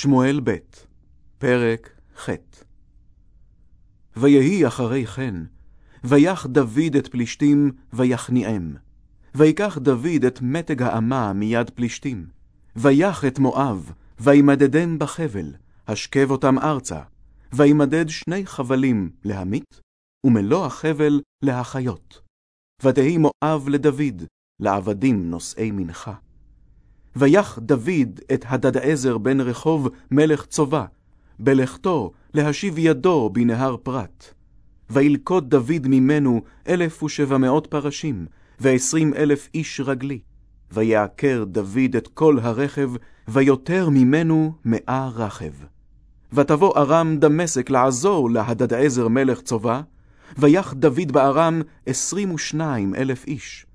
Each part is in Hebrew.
שמואל ב', פרק ח' ויהי אחרי כן, ויח דוד את פלישתים, ויכניעם. ויקח דוד את מתג האמה מיד פלישתים, ויח את מואב, וימדדם בחבל, השכב אותם ארצה, וימדד שני חבלים להמית, ומלוא החבל להחיות. ותהי מואב לדוד, לעבדים נושאי מנחה. ויח דוד את הדדעזר בן רחוב מלך צובה, בלכתו להשיב ידו בנהר פרת. וילכוד דוד ממנו אלף ושבע מאות פרשים, ועשרים אלף איש רגלי. ויעקר דוד את כל הרכב, ויותר ממנו מאה רכב. ותבוא ארם דמשק לעזור להדדעזר מלך צובה, ויח דוד בארם עשרים ושניים אלף איש.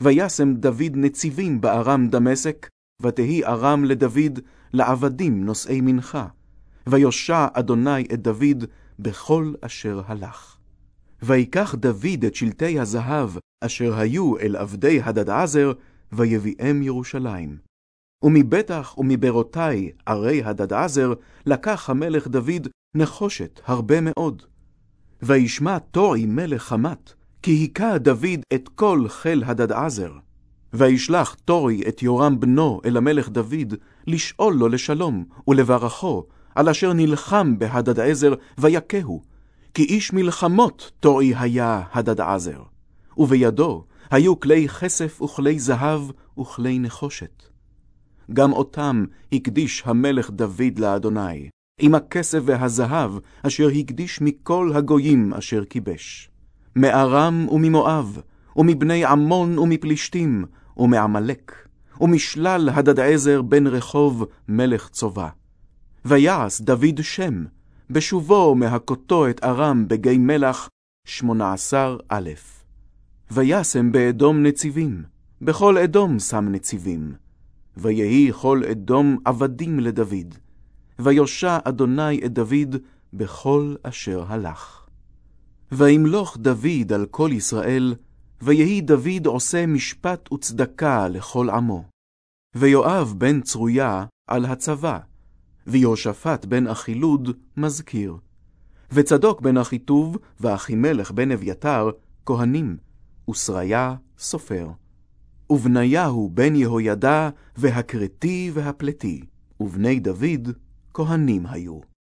וישם דוד נציבים בארם דמשק, ותהי ארם לדוד לעבדים נושאי מנחה. ויושע אדוני את דוד בכל אשר הלך. ויקח דוד את שלטי הזהב אשר היו אל עבדי הדדעזר, ויביאם ירושלים. ומבטח ומברותי ערי הדדעזר, לקח המלך דוד נחושת הרבה מאוד. וישמע תועי מלך חמת, כי היכה דוד את כל חיל הדדעזר. וישלח תורי את יורם בנו אל המלך דוד, לשאול לו לשלום, ולברכו, על אשר נלחם בהדדעזר, ויכהו, כי איש מלחמות תורי היה הדדעזר. ובידו היו כלי כסף וכלי זהב וכלי נחושת. גם אותם הקדיש המלך דוד לאדוני, עם הכסף והזהב, אשר הקדיש מכל הגויים אשר כיבש. מארם וממואב, ומבני עמון ומפלישתים, ומעמלק, ומשלל הדדעזר בן רחוב מלך צובה. ויעש דוד שם, בשובו מהכותו את ארם בגיא מלח, שמונה עשר א'. וישם באדום נציבים, בכל אדום שם נציבים. ויהי כל אדום עבדים לדוד. ויושע אדוני את דוד בכל אשר הלך. וימלוך דוד על כל ישראל, ויהי דוד עושה משפט וצדקה לכל עמו. ויואב בן צרויה על הצבא, ויהושפט בן אחילוד מזכיר. וצדוק בן אחיטוב, ואחימלך בן אביתר, כהנים, ושריה סופר. ובניהו בן יהוידע, והכרתי והפלתי, ובני דוד, כהנים היו.